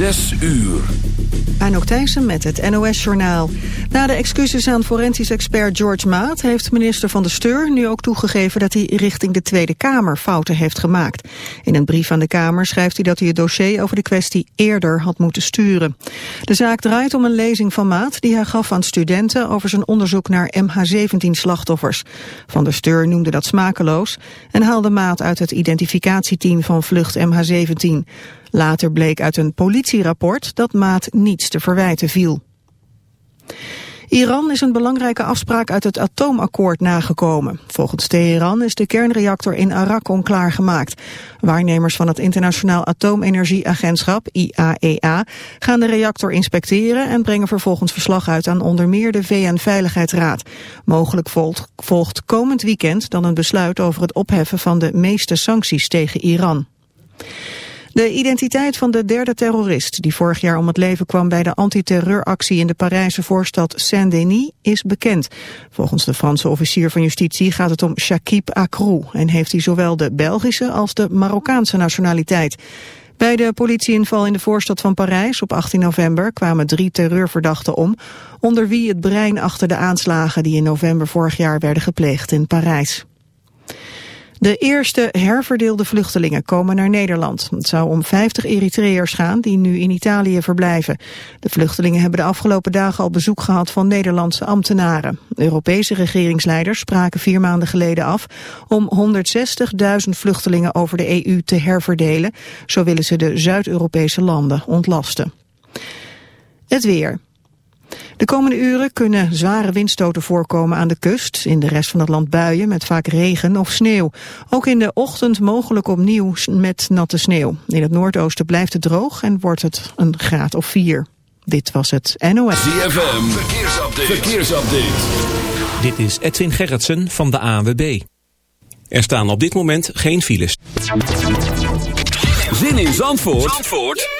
Zes uur. Anouk Thijssen met het NOS-journaal. Na de excuses aan forensisch expert George Maat... heeft minister Van de Steur nu ook toegegeven... dat hij richting de Tweede Kamer fouten heeft gemaakt. In een brief aan de Kamer schrijft hij dat hij het dossier... over de kwestie eerder had moeten sturen. De zaak draait om een lezing van Maat... die hij gaf aan studenten over zijn onderzoek naar MH17-slachtoffers. Van der Steur noemde dat smakeloos... en haalde Maat uit het identificatieteam van vlucht MH17... Later bleek uit een politierapport dat Maat niets te verwijten viel. Iran is een belangrijke afspraak uit het atoomakkoord nagekomen. Volgens Teheran is de kernreactor in Arak klaargemaakt. Waarnemers van het Internationaal Atoomenergieagentschap, IAEA, e gaan de reactor inspecteren en brengen vervolgens verslag uit aan onder meer de VN-veiligheidsraad. Mogelijk volgt, volgt komend weekend dan een besluit over het opheffen van de meeste sancties tegen Iran. De identiteit van de derde terrorist die vorig jaar om het leven kwam bij de antiterreuractie in de Parijse voorstad Saint-Denis is bekend. Volgens de Franse officier van justitie gaat het om Shakib Akrou en heeft hij zowel de Belgische als de Marokkaanse nationaliteit. Bij de politieinval in de voorstad van Parijs op 18 november kwamen drie terreurverdachten om, onder wie het brein achter de aanslagen die in november vorig jaar werden gepleegd in Parijs. De eerste herverdeelde vluchtelingen komen naar Nederland. Het zou om 50 Eritreërs gaan die nu in Italië verblijven. De vluchtelingen hebben de afgelopen dagen al bezoek gehad van Nederlandse ambtenaren. Europese regeringsleiders spraken vier maanden geleden af om 160.000 vluchtelingen over de EU te herverdelen. Zo willen ze de Zuid-Europese landen ontlasten. Het weer. De komende uren kunnen zware windstoten voorkomen aan de kust. In de rest van het land buien met vaak regen of sneeuw. Ook in de ochtend mogelijk opnieuw met natte sneeuw. In het noordoosten blijft het droog en wordt het een graad of vier. Dit was het NOS. ZFM, verkeersupdate. verkeersupdate. Dit is Edwin Gerritsen van de ANWB. Er staan op dit moment geen files. Zin in Zandvoort, Zandvoort?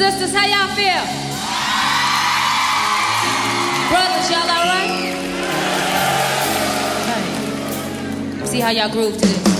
Sisters, how y'all feel? Brothers, y'all all right? Okay. See how y'all groove to this.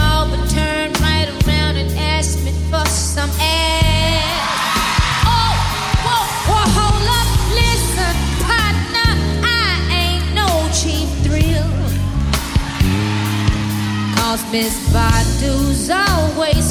Miss Badu's always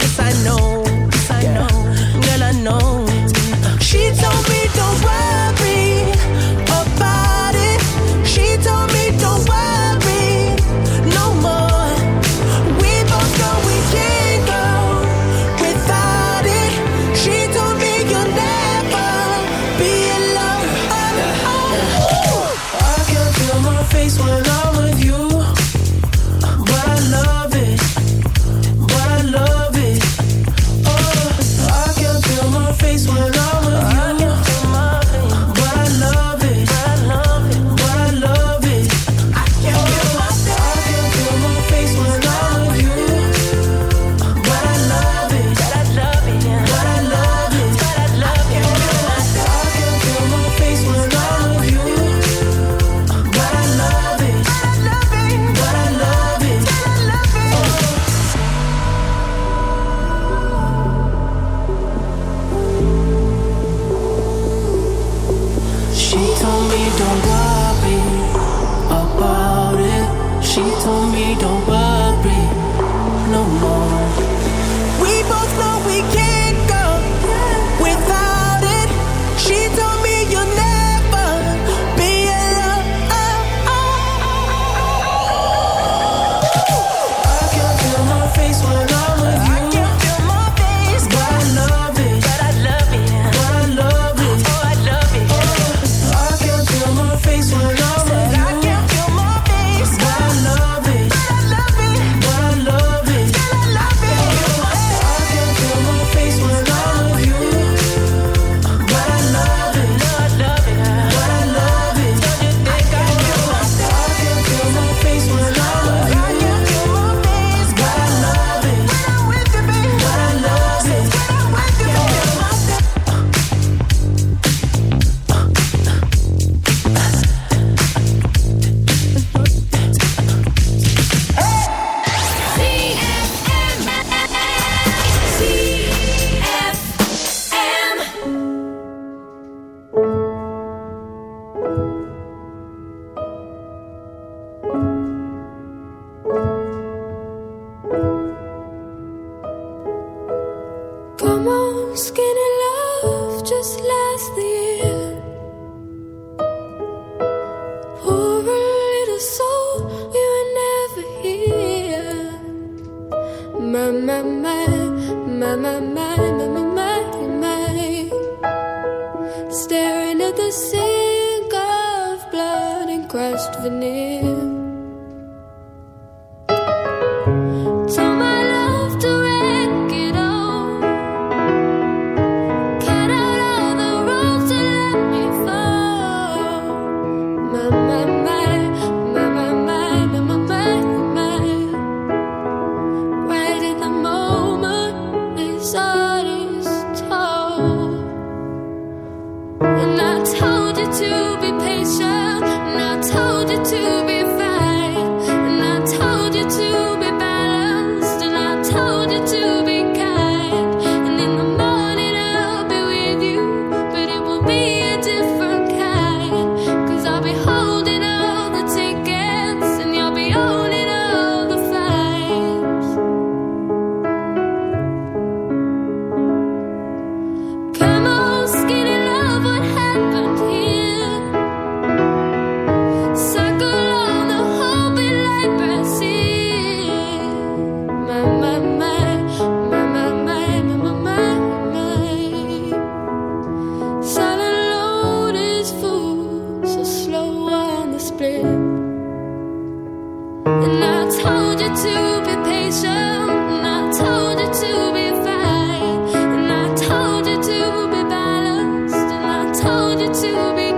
skin to be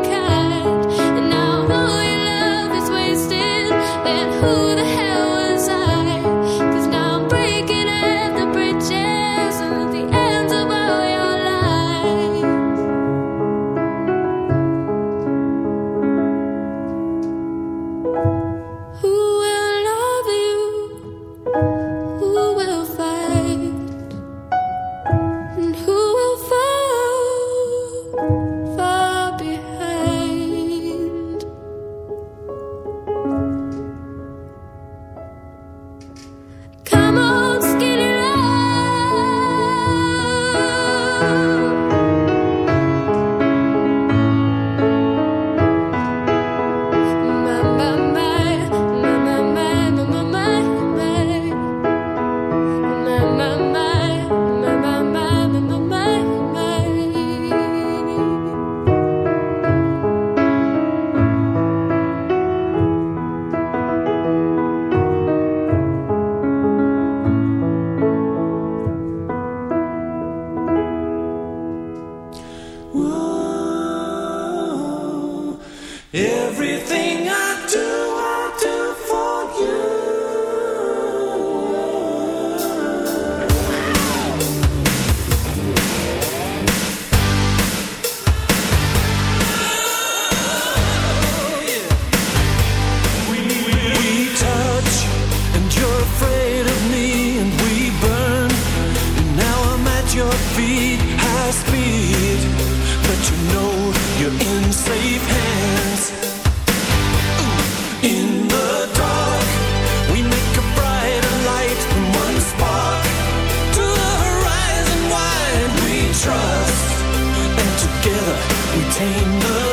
tame the